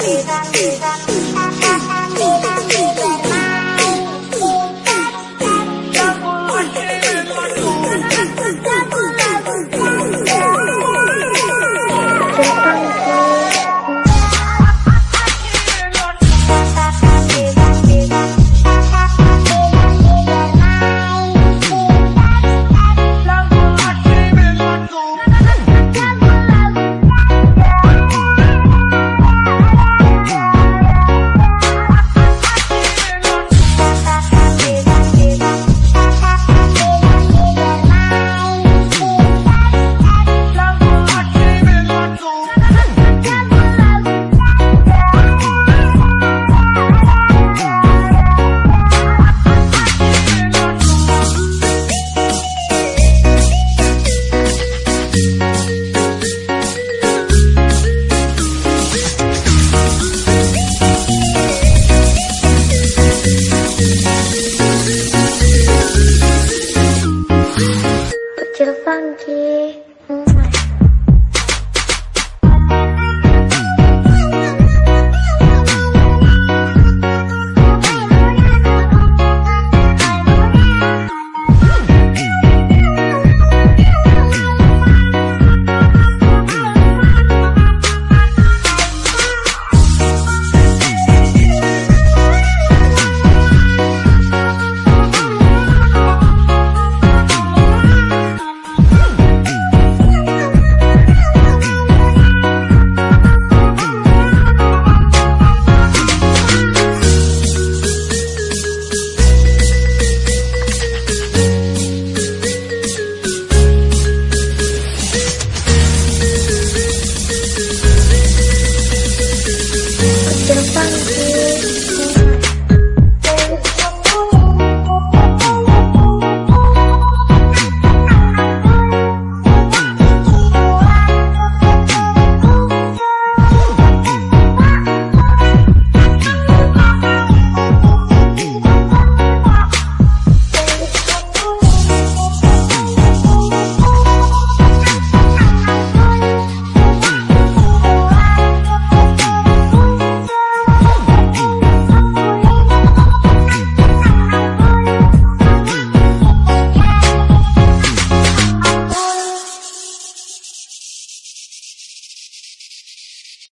Ooh, ooh, ooh. Kecil funky